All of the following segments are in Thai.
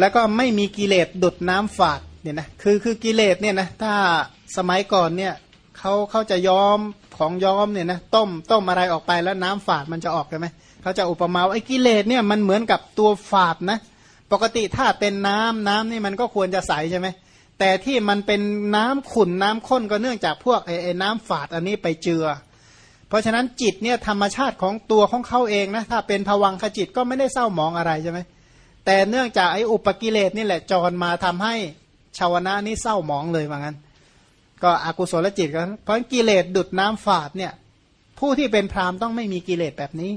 แล้วก็ไม่มีกิเลสดุดน้ำฝาดเนี่ยนะคือคือกิเลสเนี่ยนะถ้าสมัยก่อนเนี่ยเขาเขาจะย้อมของย้อมเนี่ยนะต้มต้มอะไรออกไปแล้วน้ำฝาดมันจะออกใช่ไหมเขาจะอุปมาว่าไอ้กิเลสเนี่ยมันเหมือนกับตัวฝาดนะปกติถ้าเป็นน้ำน้ำนี่มันก็ควรจะใสใช่ไหมแต่ที่มันเป็นน้ำขุ่นน้ำข้นก็เนื่องจากพวกไอ้ไอ้น้ำฝาดอันนี้ไปเจือ เพราะฉะนั้นจิตเนี่ยธรรมชาติของตัวของเขาเองนะถ้าเป็นภวังคจิตก็ไม่ได้เศร้าหมองอะไรใช่ไหม แต่เนื่องจากไอ้อุปกิเลสนี่แหละจรมาทำให้ชาวนะนี่เศร้าหมองเลยว่างั้น ก็อกุศลจิตกันเพราะกิเลสดุดน้ำฝาดเนี่ยผู้ที่เป็นพรามต้องไม่มีกิเลสแบบนี้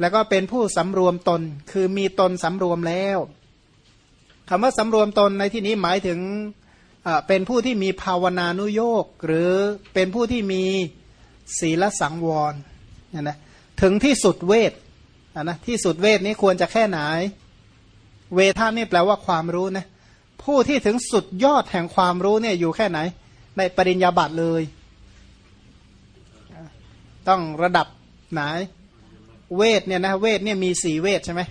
แล้วก็เป็นผู้สำรวมตนคือมีตนสำรวมแล้วคำว่าสำรวมตนในที่นี้หมายถึงเป็นผู้ที่มีภาวนานุโยกหรือเป็นผู้ที่มีศีลสังวรนะถึงที่สุดเวท นะที่สุดเวทนี้ควรจะแค่ไหน เวทานี่แปลว่าความรู้นะผู้ที่ถึงสุดยอดแห่งความรู้เนี่ยอยู่แค่ไหน ในปริญญาบัตรเลย ต้องระดับไหน เวทเนี่ยนะเวทเนี่ยมีสี่เวทใช่ไหม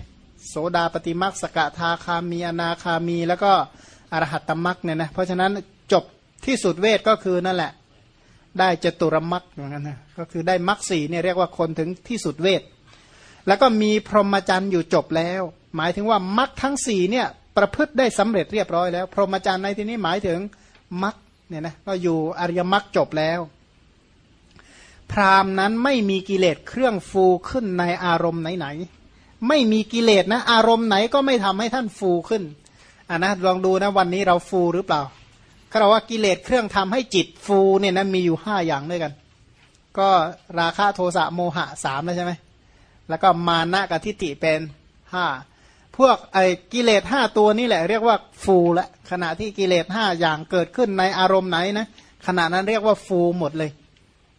โสดาปฏิมักสกทาคามีอนาคามี แล้วก็อรหัตตมักเนี่ยนะเพราะฉะนั้นจบที่สุดเวทก็คือนั่นแหละ ได้จตุรมักเหมือนกันนะก็คือได้มักสี่เนี่ยเรียกว่าคนถึงที่สุดเวท แล้วก็มีพรหมจรรย์อยู่จบแล้ว หมายถึงว่ามักทั้งสี่เนี่ยประพฤติได้สำเร็จเรียบร้อยแล้ว พรหมจรรย์ในที่นี้หมายถึงมักเนี่ยนะก็อยู่อริยมักจบแล้ว พรามนั้นไม่มีกิเลสเครื่องฟูขึ้นในอารมณ์ไหนๆไม่มีกิเลสนะอารมณ์ไหนก็ไม่ทำให้ท่านฟูขึ้นอ่านะลองดูนะวันนี้เราฟูหรือเปล่าเขาว่ากิเลสเครื่องทำให้จิตฟูเนี่ยนะมีอยู่ห้าอย่างด้วยกัน ก็ราคะโทสะโมหะสามแล้วใช่ไหม แล้วก็มานะกับทิฏฐิเป็นห้าพวกไอ้กิเลสห้าตัวนี่แหละ เรียกว่าฟูละขณะที่กิเลสห้าอย่างเกิดขึ้นในอารมณ์ไหนนะขณะนั้นเรียกว่าฟูหมดเลย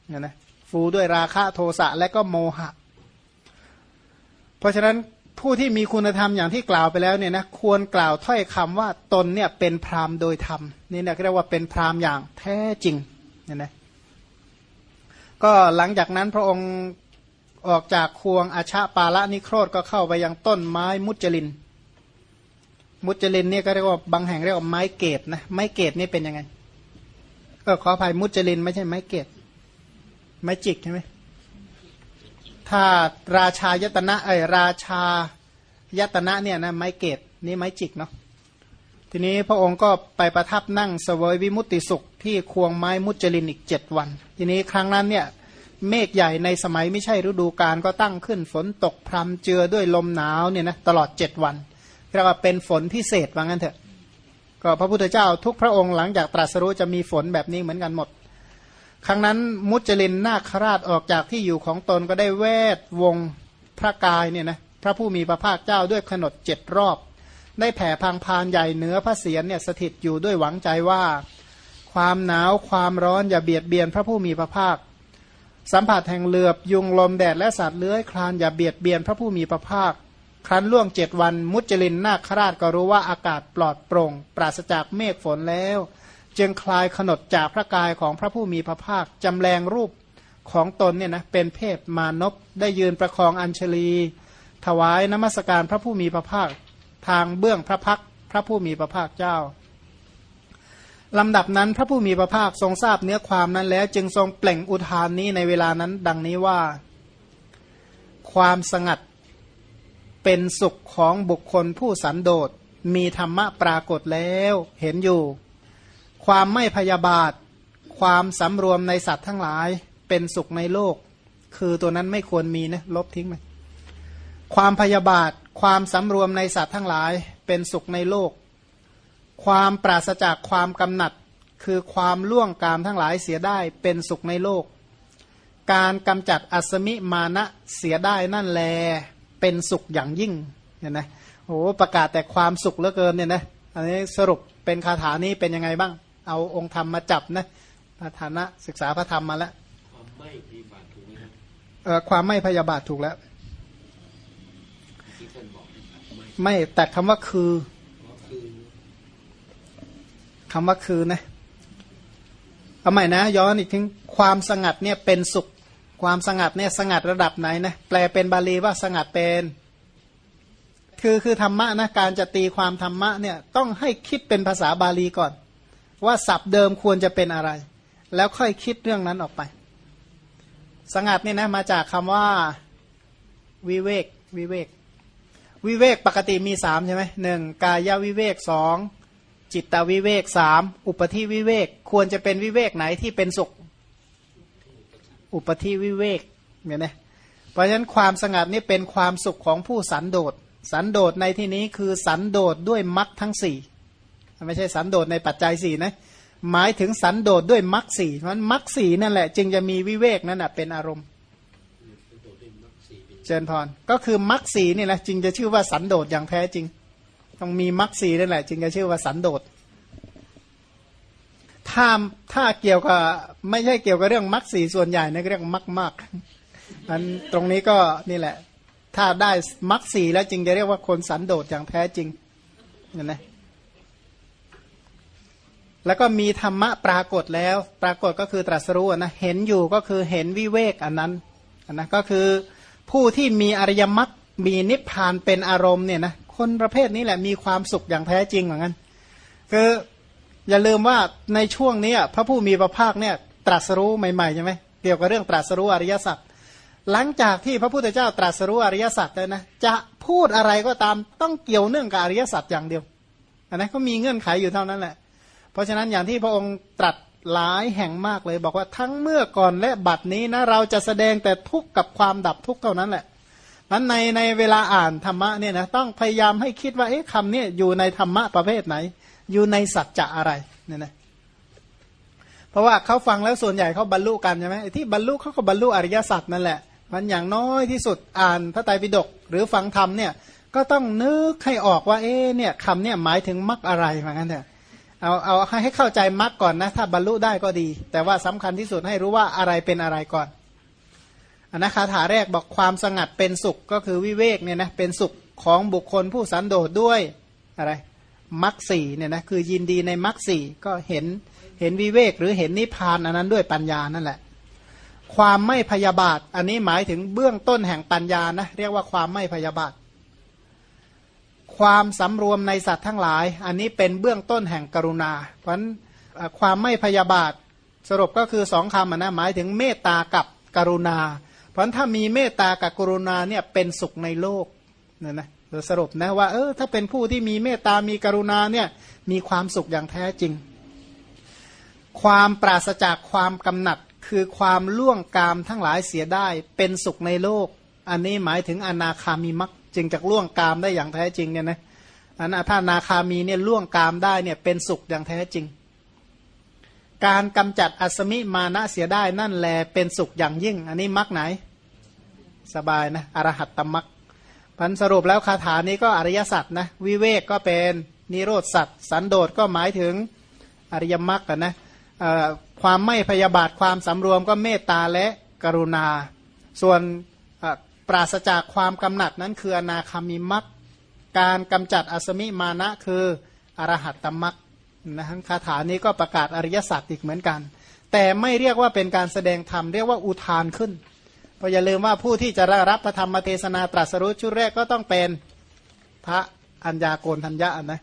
เนี่ยนะฟูด้วยราคะโทสะและก็โมหะ เพราะฉะนั้นผู้ที่มีคุณธรรมอย่างที่กล่าวไปแล้วเนี่ยนะควรกล่าวถ้อยคำว่าตนเนี่ยเป็นพรามโดยธรรมนี่นะเรียกว่าเป็นพรามอย่างแท้จริงเนี่ยนะก็หลังจากนั้นพระองค์ ออกจากควงอาชาปาละนิโครธก็เข้าไปยังต้นไม้มุจลิน มุจลินเนี่ยก็เรียกว่าบางแห่งเรียกว่าไม้เกตนะไม้เกตนี่เป็นยังไงเออขออภัยมุจลินไม่ใช่ไม้เกตไม้จิกใช่ไหมถ้าราชายตนะเออราชายตนะเนี่ยนะไม้เกตนี่ไม้จิกเนาะทีนี้พระองค์ก็ไปประทับนั่งเสวยวิมุตติสุขที่ควงไม้มุจลินอีกเจ็ดวัน ทีนี้ครั้งนั้นเนี่ย เมฆใหญ่ในสมัยไม่ใช่ฤดูกาลก็ตั้งขึ้นฝนตกพรำเจือด้วยลมหนาวเนี่ยนะตลอดเจ็ดวันเรียกว่าเป็นฝนพิเศษว่างั้นเถอะ ก็พระพุทธเจ้าทุกพระองค์หลังจากตรัสรู้จะมีฝนแบบนี้เหมือนกันหมด ครั้งนั้นมุจลินนาคราชออกจากที่อยู่ของตนก็ได้แวดวงพระกายเนี่ยนะพระผู้มีพระภาคเจ้าด้วยขนดเจ็ดรอบ ได้แผ่พังพานใหญ่เหนือพระเศียรเนี่ยสถิตอยู่ด้วยหวังใจว่า ความหนาวความร้อนอย่าเบียดเบียนพระผู้มีพระภาค สัมผัสแห่งเหลือบยุงลมแดดและสัตว์เลื้อยคลานอย่าเบียดเบียนพระผู้มีพระภาค ครั้นล่วงเจ็ดวันมุจลินนาคราชก็รู้ว่าอากาศปลอดโปร่ง ปราศจากเมฆฝนแล้ว จึงคลายขนดจากพระกายของพระผู้มีพระภาคจำแรงรูปของตนเนี่ยนะเป็นเพศมานพได้ยืนประคองอัญชลี ถวายนมัสการพระผู้มีพระภาค ทางเบื้องพระพักพระผู้มีพระภาคเจ้า ลำดับนั้นพระผู้มีพระภาคทรงทราบเนื้อความนั้นแล้ว จึงทรงเปล่งอุทานนี้ในเวลานั้น ดังนี้ว่า ความสงัดเป็นสุขของบุคคลผู้สันโดษมีธรรมะปรากฏแล้วเห็นอยู่ ความไม่พยาบาท ความสำรวมในสัตว์ทั้งหลายเป็นสุขในโลก คือตัวนั้นไม่ควรมีนะลบทิ้งไปความพยาบาท ความสำรวมในสัตว์ทั้งหลายเป็นสุขในโลก ความปราศจากความกำหนัด คือความล่วงกามทั้งหลายเสียได้เป็นสุขในโลก การกำจัดอัศมิมานะเสียได้นั่นแลเป็นสุขอย่างยิ่งเห็นไหมโอ้ประกาศแต่ความสุขเหลือเกินเนี่ยนะอันนี้สรุปเป็นคาถานี้เป็นยังไงบ้าง เอาองค์ธรรมมาจับนะพระฐานะศึกษาพระธรรมมาแล้วความไม่พยาบาทถูกไหมครับเออความไม่พยาบาทถูกแล้ว ไม่แต่คำว่าคือ คำว่าคือนะเอาใหม่นะ ย้อนอีกถึงความสงัดเนี่ยเป็นสุข ความสงัดเนี่ยสงัดระดับไหนนะแปลเป็นบาลีว่าสงัดเป็น คือคือธรรมะนะการจะตีความธรรมะเนี่ยต้องให้คิดเป็นภาษาบาลีก่อน ว่าศัพท์เดิมควรจะเป็นอะไร แล้วค่อยคิดเรื่องนั้นออกไป สงัดเนี่ยนะมาจากคำว่าวิเวกวิเวกวิเวกปกติมีสามใช่ไหมหนึ่งกายวิเวกสอง จิตตวิเวกสามอุปธิวิเวก ควรจะเป็นวิเวกไหนที่เป็นสุข อุปธิวิเวกเนี่ยนะเพราะฉะนั้นความสงัดนี่เป็นความสุขของผู้สันโดษสันโดษในที่นี้คือสันโดษด้วยมรรคทั้งสี่ไม่ใช่สันโดษในปัจจัยสี่นะหมายถึงสันโดษด้วยมรรคสี่เพราะมรรคสี่นั่นแหละ จึงจะมีวิเวกนั่นแหะเป็นอารมณ์ เจนพรก็คือมรรคสี่นี่แหละจึงจะชื่อว่าสันโดษอย่างแท้จริง ต้องมีมรรคสีนั่นแหละ จึงจะชื่อว่าสันโดษถ้าถ้าเกี่ยวกับไม่ใช่เกี่ยวกับเรื่องมรรคสีส่วนใหญ่ในเรื่องมรรคมากอันตรงนี้ก็นี่แหละ ถ้าได้มรรคสีแล้วจึงจะเรียกว่าคนสันโดษอย่างแท้จริงเห็นไหมแล้วก็มีธรรมะปรากฏแล้ว ปรากฏก็คือตรัสรู้นะเห็นอยู่ก็คือเห็นวิเวกอันนั้นอันนะก็คือผู้ที่มีอริยมรรคมีนิพพานเป็นอารมณ์เนี่ยนะ คนประเภทนี้แหละมีความสุขอย่างแท้จริงเหมือนกันคืออย่าลืมว่าในช่วงนี้พระผู้มีพระภาคเนี่ยตรัสรู้ใหม่ๆใช่ไหมเกี่ยวกับเรื่องตรัสรู้อริยสัจหลังจากที่พระพุทธเจ้าตรัสรู้อริยสัจแล้วนะจะพูดอะไรก็ตามต้องเกี่ยวเนื่องกับอริยสัจอย่างเดียวอันนั้นก็มีเงื่อนไขอยู่เท่านั้นแหละ เพราะฉะนั้นอย่างที่พระองค์ตรัสหลายแห่งมากเลย บอกว่าทั้งเมื่อก่อนและบัดนี้นะเราจะแสดงแต่ทุกข์กับความดับทุกข์เท่านั้นแหละ นั้นในในเวลาอ่านธรรมะเนี่ยนะต้องพยายามให้คิดว่าเอ๊ะคำนี้อยู่ในธรรมะประเภทไหน อยู่ในสัจจะอะไรเนี่ยนะเพราะว่าเขาฟังแล้วส่วนใหญ่เขาบรรลุกันใช่ไหมที่บรรลุเขาก็บรรลุอริยสัจนั่นแหละมันอย่างน้อยที่สุดอ่านพระไตรปิฎกหรือฟังธรรมเนี่ยก็ต้องนึกให้ออกว่าเอ๊ะเนี่ยคำเนี่ยหมายถึงมรรคอะไรเหมือนกันเอะเอาเอาให้เข้าใจมรรคก่อนนะถ้าบรรลุได้ก็ดี แต่ว่าสำคัญที่สุดให้รู้ว่าอะไรเป็นอะไรก่อน อนะคาถาแรกบอกความสงัดเป็นสุขก็คือวิเวกเนี่ยนะเป็นสุขของบุคคลผู้สันโดษด้วยอะไรมรรคสี่เนี่ยนะคือยินดีในมรรคสี่ก็เห็นเห็นวิเวกหรือเห็นนิพพานอันนั้นด้วยปัญญานั่นแหละ ความไม่พยาบาท อันนี้หมายถึงเบื้องต้นแห่งปัญญานะเรียกว่าความไม่พยาบาท ความสำรวมในสัตว์ทั้งหลาย อันนี้เป็นเบื้องต้นแห่งกรุณา เพราะฉะนั้นความไม่พยาบาท สรุปก็คือสองคำนะหมายถึงเมตตากับกรุณา เพราะถ้ามีเมตตากับกรุณาเนี่ยเป็นสุขในโลกเนี่ยนะสรุปนะว่าเออถ้าเป็นผู้ที่มีเมตตามีกรุณาเนี่ยมีความสุขอย่างแท้จริง ความปราศจากความกำหนัดคือความล่วงกามทั้งหลายเสียได้เป็นสุขในโลก อันนี้หมายถึงอนาคามีมักจึงจะล่วงกามได้อย่างแท้จริงเนี่ยนะอันถ้านาคามีเนี่ยล่วงกามได้เนี่ยเป็นสุขอย่างแท้จริง การกำจัดอัศมิมานะเสียได้นั่นแลเป็นสุขอย่างยิ่ง อันนี้มักไหน สบายนะอรหัตตมักพันสรุปแล้วคาถานี้ก็อริยสัจนะวิเวกก็เป็นนิโรธสัจสันโดษก็หมายถึงอริยมรรคนะความไม่พยาบาทความสำรวมก็เมตตาและกรุณา ส่วนปราศจากความกำหนัดนั้นคืออนาคามิมักการกำจัดอสมิมานะคืออรหัตตมัก นะคาถานี้ก็ประกาศอริยสัจอีกเหมือนกัน แต่ไม่เรียกว่าเป็นการแสดงธรรมเรียกว่าอุทานขึ้นเพราะอย่าลืมว่าผู้ที่จะรับพระธรรมเทศนาตรัสรู้ชุดแรกก็ต้องเป็นพระอัญญาโกณทัญญานะ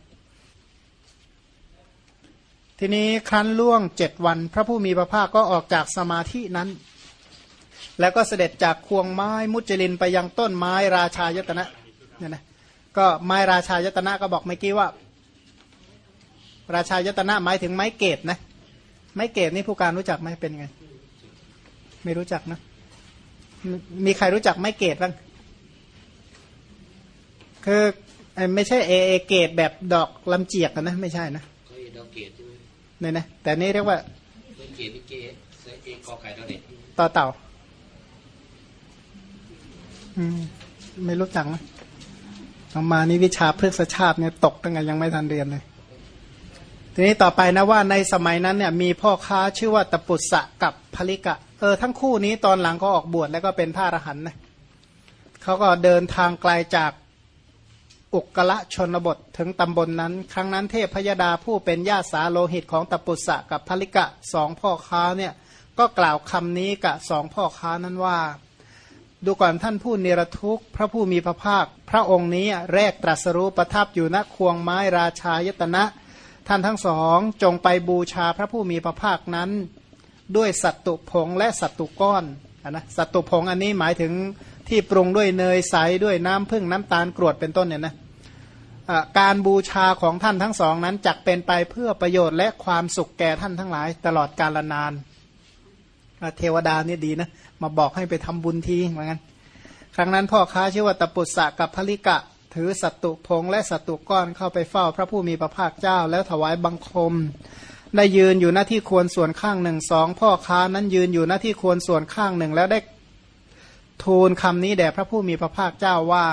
ทีนี้ครั้นล่วงเจ็ดวัน พระผู้มีพระภาคก็ออกจากสมาธินั้น แล้วก็เสด็จจากควงไม้มุจลินไปยังต้นไม้ราชายตนะเนี่ยนะก็ไม้ราชายตนะก็บอกเมื่อกี้ว่า ราชายตนะหมายถึงไม้เกตนะ ไม้เกตนี่ผู้การรู้จักไหมเป็นไง ไม่รู้จักนะ มีใครรู้จักไม้เกตบ้าง คือไม่ใช่เอเอเกตแบบดอกลำเจียกนะ ไม่ใช่นะดอกเกตใช่ไหมเนี่ยนะแต่นี่เรียกว่าเกตเกตเอกอไก่ดอเด็ดต่อเต่าไม่รู้จักนะเอามานี่วิชาพฤกษชาติเนี่ยตกตั้งแต่ยังไม่ทันเรียนเลย ทีนี้ต่อไปนะว่าในสมัยนั้นเนี่ยมีพ่อค้าชื่อว่าตปุษะกับภลิกะ เออทั้งคู่นี้ตอนหลังก็ออกบวชแล้วก็เป็นพระอรหันต์นะเขาก็เดินทางไกลาจากอุกกละชนบทถึงตำบลนนั้น ครั้งนั้นเทพพยดาผู้เป็นญาติสาโลหิตของตปุษะกับภลิกะสองพ่อค้าเนี่ยก็กล่าวคำนี้กับสองพ่อค้านั้นว่า ดูก่อนท่านผู้เนรทุกข์ พระผู้มีพระภาค พระองค์นี้แรกตรัสรู้ประทับอยู่ณควงไม้ราชายตนะ ท่านทั้งสองจงไปบูชาพระผู้มีพระภาคนั้น ด้วยสัตตุผงและสัตตุก้อนนะสัตตุผงอันนี้หมายถึงที่ปรุงด้วยเนยใสด้วยน้ำผึ้งน้ำตาลกรวดเป็นต้นเนี่ยนะการบูชาของท่านทั้งสองนั้นจักเป็นไปเพื่อประโยชน์และความสุขแก่ท่านทั้งหลาย ตลอดกาลนาน เทวดานี่ดีนะ มาบอกให้ไปทำบุญทีเหมือนกันครั้งนั้นพ่อค้าชื่อว่าตปุษะกับพลิกะ ถือสัตตุพงและสัตตุก้อนเข้าไปเฝ้าพระผู้มีพระภาคเจ้า แล้วถวายบังคม ได้ยืนอยู่หน้าที่ควรส่วนข้างหนึ่งสองพ่อค้านั้นยืนอยู่หน้าที่ควรส่วนข้างหนึ่งแล้วได้ทูลคำนี้แด่พระผู้มีพระภาคเจ้าว่า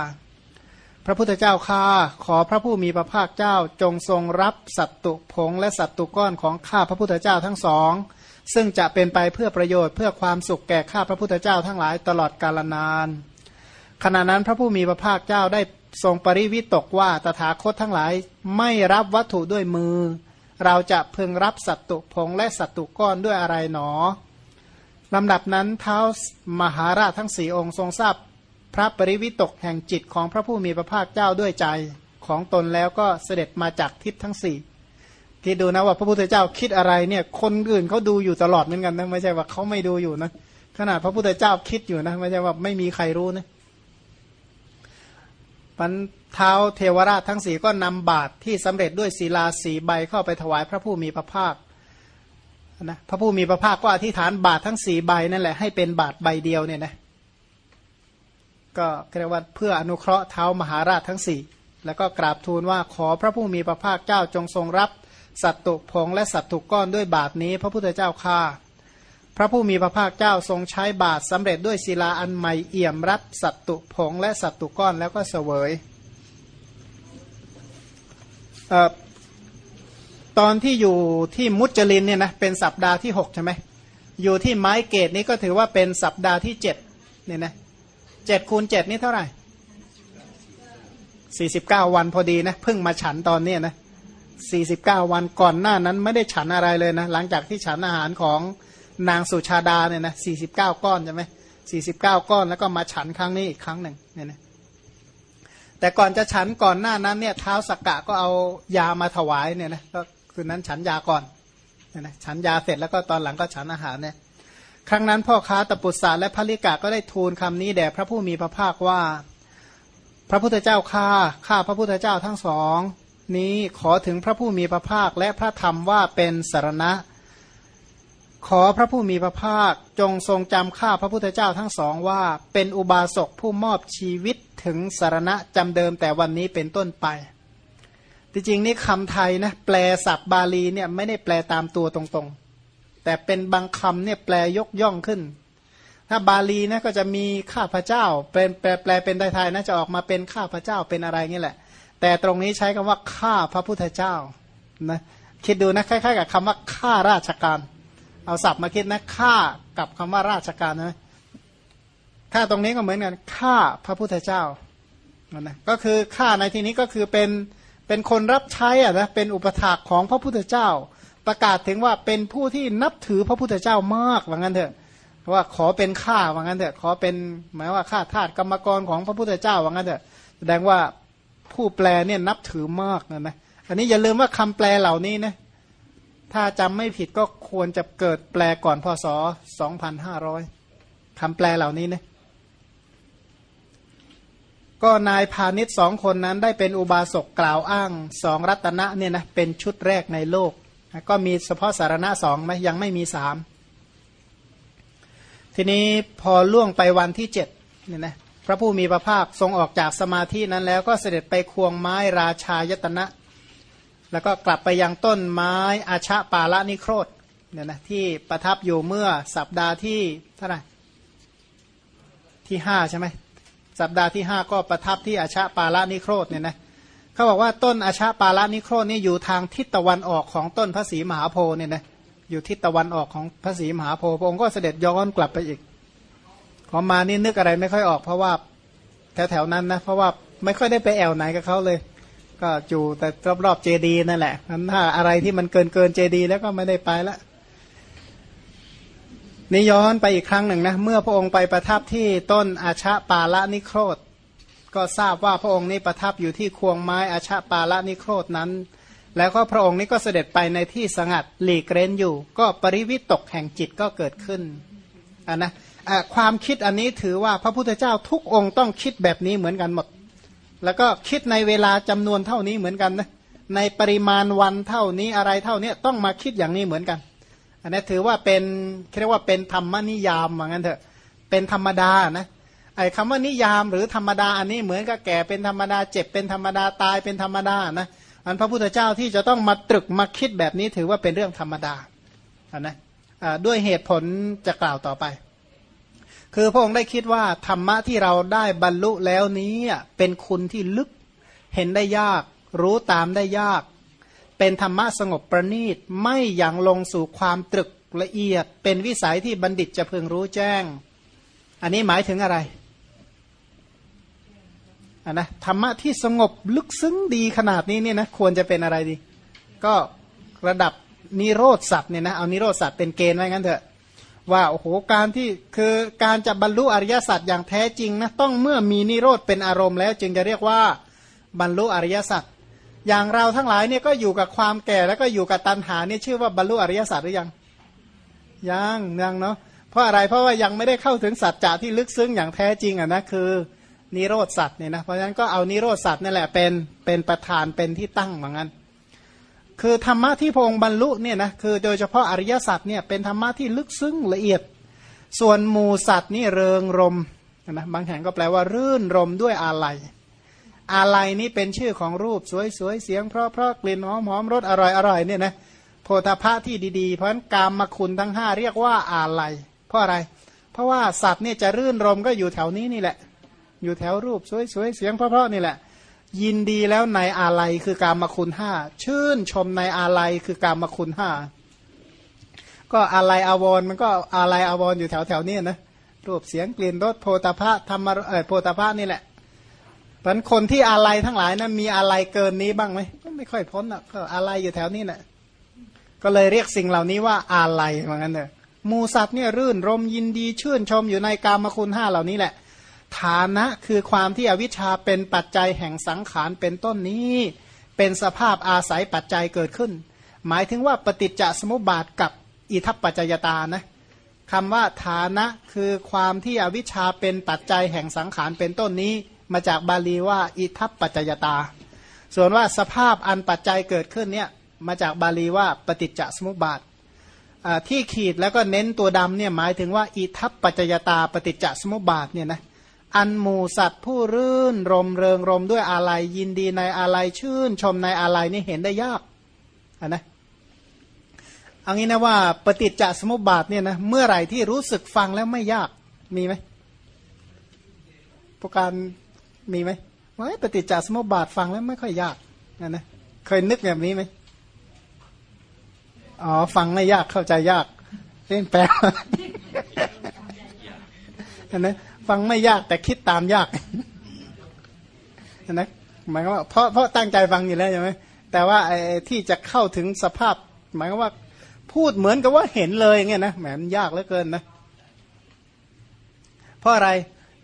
พระพุทธเจ้าข้าขอพระผู้มีพระภาคเจ้าจงทรงรับสัตตุพงและสัตตุก้อนของข้าพระพุทธเจ้าทั้งสอง ซึ่งจะเป็นไปเพื่อประโยชน์เพื่อความสุขแก่ข้าพระพุทธเจ้าทั้งหลายตลอดกาลนาน ขณะนั้นพระผู้มีพระภาคเจ้าได้ ทรงปริวิตกว่าตถาคตทั้งหลายไม่รับวัตถุด้วยมือ เราจะพึงรับสัตตุพงและสัตตุก้อนด้วยอะไรหนอลำดับนั้นเท้ามหาราชทั้งสี่องค์ทรงทราบพระปริวิตกแห่งจิตของพระผู้มีพระภาคเจ้าด้วยใจของตนแล้วก็เสด็จมาจากทิศทั้งสี่คิดดูนะว่าพระพุทธเจ้าคิดอะไรเนี่ย คนอื่นเขาดูอยู่ตลอดเหมือนกันนะไม่ใช่ว่าเขาไม่ดูอยู่นะขนาดพระพุทธเจ้าคิดอยู่นะไม่ใช่ว่าไม่มีใครรู้นะ ปันเท้าเทวราชทั้งสี่ก็นำบาตรที่สำเร็จด้วยศิลาสีใบเข้าไปถวายพระผู้มีพระภาคนะพระผู้มีพระภาคก็อธิษฐานบาตรทั้งสี่ใบนั่นแหละให้เป็นบาตรใบเดียวเนี่ยนะก็เรียกว่าเพื่ออนุเคราะห์เท้ามหาราชทั้งสี่แล้วก็กราบทูลว่าขอพระผู้มีพระภาคเจ้าจงทรงรับสัตตุพงและสัตตุก้อนด้วยบาทนี้ พระพุทธเจ้าค่า พระผู้มีพระภาคเจ้าทรงใช้บาทสำเร็จด้วยศิลาอันใหม่เอี่ยมรับสัตตุพงและสัตตุก้อนแล้วก็เสวยตอนที่อยู่ที่มุจลินเนี่ยนะเป็นสัปดาห์ที่หกใช่ไหมอยู่ที่ไม้เกตนี้ก็ถือว่าเป็นสัปดาห์ที่เจ็ดเนี่ยนะเจ็ดคูณเจ็ดนี่เท่าไหร่สี่สิบเก้าวันพอดีนะเพิ่งมาฉันตอนนี้นะสี่สิบเก้าวันก่อนหน้านั้นไม่ได้ฉันอะไรเลยนะหลังจากที่ฉันอาหารของ นางสุชาดาเนี่ยนะสี่สิบเก้าก้อนใช่ไหมสี่สิบเก้าก้อนแล้วก็มาฉันครั้งนี้อีกครั้งหนึ่งเนี่ยนะแต่ก่อนจะฉันก่อนหน้านั้นเนี่ยเท้าสักกะก็เอายามาถวายเนี่ยนะก็คืนนั้นฉันยาก่อนเนี่ยนะฉันยาเสร็จแล้วก็ตอนหลังก็ฉันอาหารเนี่ยครั้งนั้นพ่อค้าตปุษาและพระลิกาก็ได้ทูลคำนี้แด่พระผู้มีพระภาคว่า พระพุทธเจ้าข้าข้าพระพุทธเจ้าทั้งสอง นี้ขอถึงพระผู้มีพระภาคและพระธรรมว่าเป็นสารณะ ขอพระผู้มีพระภาคจงทรงจำข้าพระพุทธเจ้าทั้งสองว่า เป็นอุบาสกผู้มอบชีวิตถึงสารณะจำเดิมแต่วันนี้เป็นต้นไป จริงๆนี่คำไทยนะแปลศัพท์บาลีเนี่ยไม่ได้แปลตามตัวตรงๆ แต่เป็นบางคำเนี่ยแปลยกย่องขึ้น ถ้าบาลีนะก็จะมีข้าพระเจ้าเป็นแปลแปลเป็นไทยๆนะจะออกมาเป็นข้าพระเจ้าเป็นอะไรนี่แหละ แต่ตรงนี้ใช้คำว่าข้าพระพุทธเจ้านะคิดดูนะคล้ายๆ กับคำว่าข้าราชการ เอาศัพท์มาคิดนะข้ากับคำว่าราชการนะข้าตรงนี้ก็เหมือนกันข้าพระพุทธเจ้านะก็คือข้าในที่นี้ก็คือเป็นเป็นคนรับใช้อะนะเป็นอุปถากของพระพุทธเจ้า ประกาศถึงว่าเป็นผู้ที่นับถือพระพุทธเจ้ามากว่างั้นเถอะว่าขอเป็นข้าว่างั้นเถอะขอเป็นหมายว่าข้าทาสกรรมกรของพระพุทธเจ้าว่างั้นเถอะแสดงว่าผู้แปลเนี่ยนับถือมากนะนะอันนี้อย่าลืมว่าคำแปลเหล่านี้นะ ถ้าจำไม่ผิดก็ควรจะเกิดแปลก่อนพศ 2500 คำแปลเหล่านี้นะก็นายพาณิชย์สองคนนั้นได้เป็นอุบาสกกล่าวอ้างสองรัตนะเนี่ยนะเป็นชุดแรกในโลก ก็มีเฉพาะสารณะสองไหมยังไม่มีสามทีนี้พอล่วงไปวันที่เจ็ดเนี่ยนะพระผู้มีพระภาคทรงออกจากสมาธินั้นแล้วก็เสด็จไปควงไม้ราชายตนะ แล้วก็กลับไปยังต้นไม้อาชาปาละนิโครธเนี่ยนะที่ประทับอยู่เมื่อสัปดาห์ที่เท่าไหร่ที่ห้าใช่ไหมสัปดาห์ที่ห้าก็ประทับที่อาชาปาละนิโครธเนี่ยนะเขาบอกว่าต้นอาชาปาละนิโครธนี่อยู่ทางทิศตะวันออกของต้นพระศรีมหาโพธิ์เนี่ยนะอยู่ทิศตะวันออกของพระศรีมหาโพธิ์พระองค์ก็เสด็จย้อนกลับไปอีกพอมานี่นึกอะไรไม่ค่อยออก เพราะว่าแถวๆนั้นนะเพราะว่าไม่ค่อยได้ไปแอวไหนกับเขาเลย ก็อยู่แต่รอบๆเจดีนั่นแหละนั่นถ้าอะไรที่มันเกินเกินเจดีแล้วก็ไม่ได้ไปละนี่ย้อนไปอีกครั้งหนึ่งนะ เมื่อพระองค์ไปประทับที่ต้นอาชาปาละนิโครธ ก็ทราบว่าพระองค์นี้ประทับอยู่ที่ควงไม้อาชาปาละนิโครธนั้น แล้วก็พระองค์นี้ก็เสด็จไปในที่สงัดหลีกเร้นอยู่ ก็ปริวิตกแห่งจิตก็เกิดขึ้นอ่านะความคิดอันนี้ถือว่าพระพุทธเจ้าทุกองค์ต้องคิดแบบนี้เหมือนกันหมด แล้วก็คิดในเวลาจำนวนเท่านี้เหมือนกันนะในปริมาณวันเท่านี้อะไรเท่านี้ต้องมาคิดอย่างนี้เหมือนกัน อันนี้ถือว่าเป็นเรียกว่าเป็นธรรมนิยามเหมือนกันเถอะเป็นธรรมดานะไอ้คำว่านิยามหรือธรรมดาอันนี้เหมือนกับแก่เป็นธรรมดาเจ็บเป็นธรรมดาตายเป็นธรรมดานะอันพระพุทธเจ้าที่จะต้องมาตรึกมาคิดแบบนี้ถือว่าเป็นเรื่องธรรมดาอันนะด้วยเหตุผลจะกล่าวต่อไป คือพระองค์ได้คิดว่าธรรมะที่เราได้บรรลุแล้วนี้เป็นคุณที่ลึกเห็นได้ยาก รู้ตามได้ยาก เป็นธรรมะสงบประณีตไม่อย่างลงสู่ความตรึกละเอียด เป็นวิสัยที่บัณฑิตจะพึงรู้แจ้ง อันนี้หมายถึงอะไรอันนะธรรมะที่สงบลึกซึ้งดีขนาดนี้เนี่ยนะควรจะเป็นอะไรดี ก็ระดับนิโรธสัตว์เนี่ยนะเอานิโรธสัตว์เป็นเกณฑ์ไว้งั้นเถอะ ว่าโอ้โหการที่คือการจะบรรลุอริยสัจอย่างแท้จริงนะต้องเมื่อมีนิโรธเป็นอารมณ์แล้วจึงจะเรียกว่าบรรลุอริยสัจอย่างเราทั้งหลายเนี่ยก็อยู่กับความแก่แล้วก็อยู่กับตัณหาเนี่ยชื่อว่าบรรลุอริยสัจหรือยัง ยังยังเนาะเพราะอะไรเพราะว่ายังไม่ได้เข้าถึงสัจจะที่ลึกซึ้งอย่างแท้จริงอะนะคือนิโรธสัจเนี่ยนะเพราะฉะนั้นก็เอานิโรธสัจนั่แหละเป็นเป็นประธานเป็นที่ตั้งเหมือนกัน คือธรรมะที่พระองค์บรรลุเนี่ยนะคือโดยเฉพาะอริยสัจเนี่ยเป็นธรรมะที่ลึกซึ้งละเอียด ส่วนหมูสัตว์นี่เริงรมนะบางแห่งก็แปลว่ารื่นรมด้วยอาลัยอาลัยนี่เป็นชื่อของรูปสวยๆเสียง เพราะเพราะกลิ่นหอมหอมรสอร่อยอร่อยเนี่ยนะโพธาภะที่ดีๆ เพราะนั้นกามมาคุณทั้งห้าเรียกว่าอาลัยเพราะอะไร เพราะว่าสัตว์เนี่ยจะรื่นรมก็อยู่แถวนี้นี่แหละ อยู่แถวรูปสวยๆเสียงเพราะๆนี่แหละ ยินดีแล้วในอาลัยคือการมาคุณห้าชื่นชมในอาลัยคือการมาคุณห้าก็อาลัยอาวรมันก็อาลัยอาวรอยู่แถวแถวนี้นะรูปเสียงกลิ่นรสโพธาภะธรรมเออโพธาภะนี่แหละเพราะคนที่อาลัยทั้งหลายนะมีอาลัยเกินนี้บ้างไหมก็ไม่ค่อยพ้นอะก็อาลัยอยู่แถวนี้แหละก็เลยเรียกสิ่งเหล่านี้ว่าอาลัยเหมือนกันเถอะมูสัตว์เนี่ยรื่นรมยินดีชื่นชมอยู่ในกามคุณห้าเหล่านี้แหละ ฐานะคือความที่อวิชชาเป็นปัจจัยแห่งสังขารเป็นต้นนี้ เป็นสภาพอาศัยปัจจัยเกิดขึ้น หมายถึงว่าปฏิจจสมุปบาทกับอิทัปปัจจยตานะคำว่าฐานะคือความที่อวิชชาเป็นปัจจัยแห่งสังขารเป็นต้นนี้ มาจากบาลีว่าอิทัปปัจจยตา ส่วนว่าสภาพอันปัจจัยเกิดขึ้นเนี่ยมาจากบาลีว่าปฏิจจสมุปบาทที่ขีดแล้วก็เน้นตัวดำเนี่ยหมายถึงว่าอิทัปปัจจยตาปฏิจจสมุปบาทเนี่ยนะ อันหมูสัตว์ผู้รื่นรมเริงรมด้วยอาลัยยินดีในอาลัยชื่น ชมในอาลัยนี่เห็นได้ยากอันนะเอางี้นะว่าปฏิจจสมุปบาทเนี่ยนะเมื่อไหร่ที่รู้สึกฟังแล้วไม่ยากมีไหมประการมีไหมว่าปฏิจจสมุปบาทฟังแล้วไม่ค่อยยากนะนะเคยนึกแบบนี้ไหมอ๋อฟังไม่ยากเข้าใจยากเล่นแปลนะ ฟังไม่ยากแต่คิดตามยากนะหมายว่าเพราะเพราะตั้งใจฟังอยู่แล้วใช่ไหมแต่ว่าไอ้ที่จะเข้าถึงสภาพ หมายว่าพูดเหมือนกับว่าเห็นเลยเงี้ยนะแหมมันยากเหลือเกินนะเพราะอะไร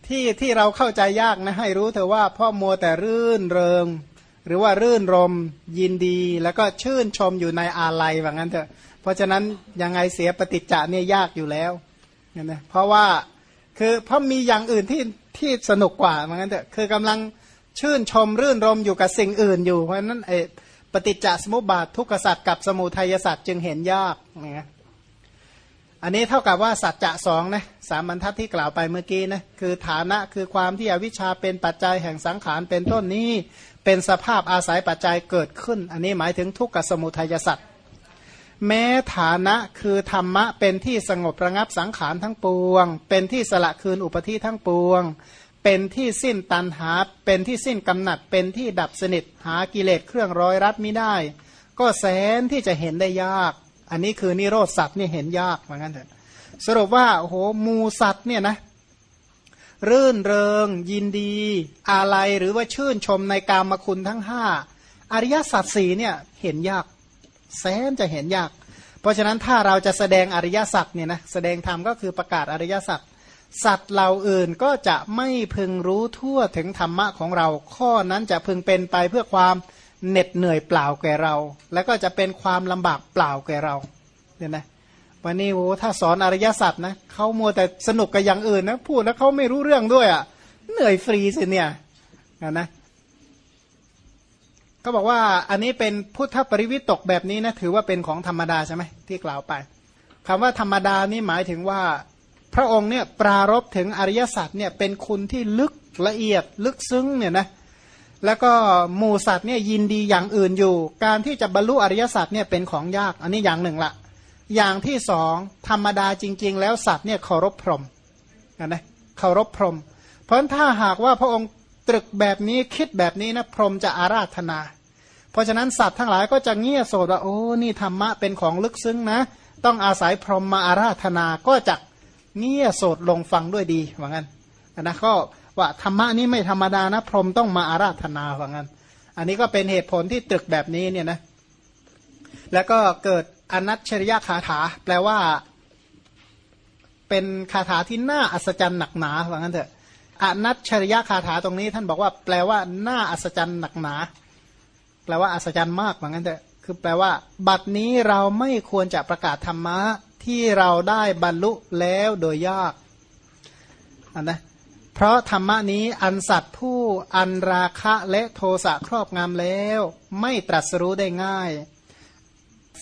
ที่ที่เราเข้าใจยากนะให้รู้เถอว่าพ่อมัวแต่รื่นเริง หรือว่ารื่นรมยินดี แล้วก็ชื่นชมอยู่ในอาลัยว่างั้นเถอะ เพราะฉะนั้นยังไงเสียปฏิจจะเนี่ยยากอยู่แล้วเนี่ยนะเพราะว่า คือเพราะมีอย่างอื่นที่ที่สนุกกว่าเหมือนกันเถอะคือกำลังชื่นชมรื่นรมอยู่กับสิ่งอื่นอยู่ เพราะฉะนั้นไอปฏิจจสมุปบาททุกขสัตว์กับสมุทัยสัตว์จึงเห็นยากนะอันนี้เท่ากับว่าสัจจะสองนะสามบรรทัดที่กล่าวไปเมื่อกี้นะคือฐานะคือความที่อวิชชาเป็นปัจจัยแห่งสังขารเป็นต้นนี้ เป็นสภาพอาศัยปัจจัยเกิดขึ้น อันนี้หมายถึงทุกขสมุทัยสัตว์ แม้ฐานะคือธรรมะเป็นที่สงบระงับสังขารทั้งปวง เป็นที่สละคืนอุปธิทั้งปวง เป็นที่สิ้นตันหา เป็นที่สิ้นกำหนัด เป็นที่ดับสนิทหากิเลสเครื่องร้อยรัดไม่ได้ ก็แสนที่จะเห็นได้ยาก อันนี้คือนิโรธสัตว์นี่เห็นยากเหมือนกันเถอะสรุปว่าโอ้โหมูสัตว์เนี่ยนะรื่นเริง ยินดี อะไรหรือว่าชื่นชมในกามคุณทั้งห้าอริยสัจสีเนี่ยเห็นยาก แสนจะเห็นยาก เพราะฉะนั้นถ้าเราจะแสดงอริยสัจเนี่ยนะแสดงธรรมก็คือประกาศอริยสัจสัตว์เหล่าอื่นก็จะไม่พึงรู้ทั่วถึงธรรมะของเรา ข้อนั้นจะพึงเป็นไปเพื่อความเหน็ดเหนื่อยเปล่าแก่เรา แล้วก็จะเป็นความลำบากเปล่าแก่เราเนี่ยนะวันนี้โอ้ถ้าสอนอริยสัจนะเขามัวแต่สนุกกับอย่างอื่นนะพูดแล้วเขาไม่รู้เรื่องด้วยอะ่ะเหนื่อยฟรีสิเนี่ยนะ ก็บอกว่าอันนี้เป็นพุทธปริวิตกแบบนี้นะถือว่าเป็นของธรรมดาใช่ไหมที่กล่าวไปคำว่าธรรมดานี่หมายถึงว่า พระองค์เนี่ยปรารบถึงอริยสัจเนี่ยเป็นคุณที่ลึกละเอียดลึกซึ้งเนี่ยนะแล้วก็หมูสัตว์เนี่ยยินดีอย่างอื่นอยู่ การที่จะบรรลุอริยสัจเนี่ยเป็นของยากอันนี้อย่างหนึ่งละอย่างที่สองธรรมดาจริง ๆ แล้วสัตว์เนี่ยเคารพพรหมนะเคารพพรหมเพราะถ้าหากว่าพระองค์ตรึกแบบนี้คิดแบบนี้นะพรหมจะอาราธนา เพราะฉะนั้นสัตว์ทั้งหลายก็จะเงียโสดว่าโอ้นี่ธรรมะเป็นของลึกซึ้งนะ ต้องอาศัยพรหมมาอาราธนาก็จะเงียโสดลงฟังด้วยดีว่างั้นนะก็ว่าธรรมะนี้ไม่ธรรมดานะ พรหมต้องมาอาราธนาว่างั้น อันนี้ก็เป็นเหตุผลที่ตรึกแบบนี้เนี่ยนะแล้วก็เกิดอนัตชริยะคาถา แปลว่า เป็นคาถาที่น่าอัศจรรย์หนักหนาว่างั้นเถอะอนัตชริยะคาถาตรงนี้ ท่านบอกว่าแปลว่าน่าอัศจรรย์หนักหนา แปลว่าอัศจรรย์มากว่างั้นเถอะคือแปลว่า บัดนี้เราไม่ควรจะประกาศธรรมะที่เราได้บรรลุแล้วโดยยากอันนะเพราะธรรมะนี้อันสัตว์ผู้อันราคะและโทสะครอบงำแล้ว ไม่ตรัสรู้ได้ง่าย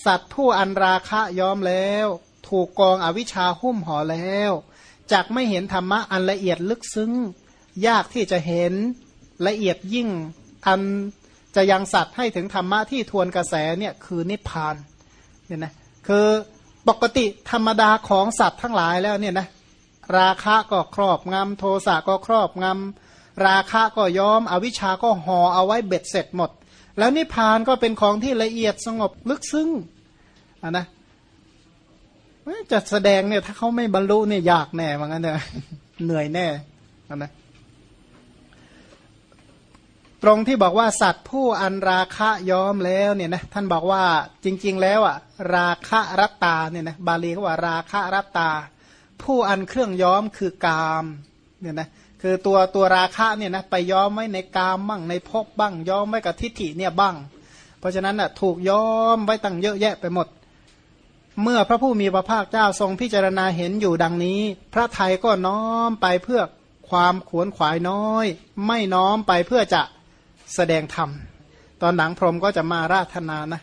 สัตว์ผู้อันราคะยอมแล้ว ถูกกองอวิชชาหุ้มห่อแล้วจักไม่เห็นธรรมะอันละเอียดลึกซึ้ง ยากที่จะเห็นละเอียดยิ่งอัน จะยังสัตว์ให้ถึงธรรมะที่ทวนกระแสเนี่ยคือนิพพานเนี่ยนะคือปกติธรรมดาของสัตว์ทั้งหลายแล้วเนี่ยนะราคะก็ครอบงำโทสะก็ครอบงำราคะก็ย้อมอวิชาก็ห่อเอาไว้เบ็ดเสร็จหมด แล้วนิพพานก็เป็นของที่ละเอียดสงบลึกซึ้งอะนะจะแสดงเนี่ยถ้าเขาไม่บรรลุเนี่ยยากแน่เหมือนกันเนอะเหนื่อยแน่อะนะ ตรงที่บอกว่าสัตว์ผู้อันราคะย้อมแล้วเนี่ยนะท่านบอกว่าจริง ๆ แล้วอะราคะรัตตาเนี่ยนะบาลีเขาว่าราคะรัตตา ผู้อันเครื่องย้อมคือกามเนี่ยนะคือตัวตัวราคะเนี่ยนะไปย้อมไว้ในกามบ้างในภพบ้างย้อมไว้กับทิฏฐิเนี่ยบ้าง เพราะฉะนั้นอะถูกย้อมไว้ตั้งเยอะแยะไปหมด เมื่อพระผู้มีพระภาคเจ้าทรงพิจารณาเห็นอยู่ดังนี้ พระไทยก็น้อมไปเพื่อความขวนขวายน้อย ไม่น้อมไปเพื่อจะ แสดงธรรม ตอนหลังพรหมก็จะมาราธนานะ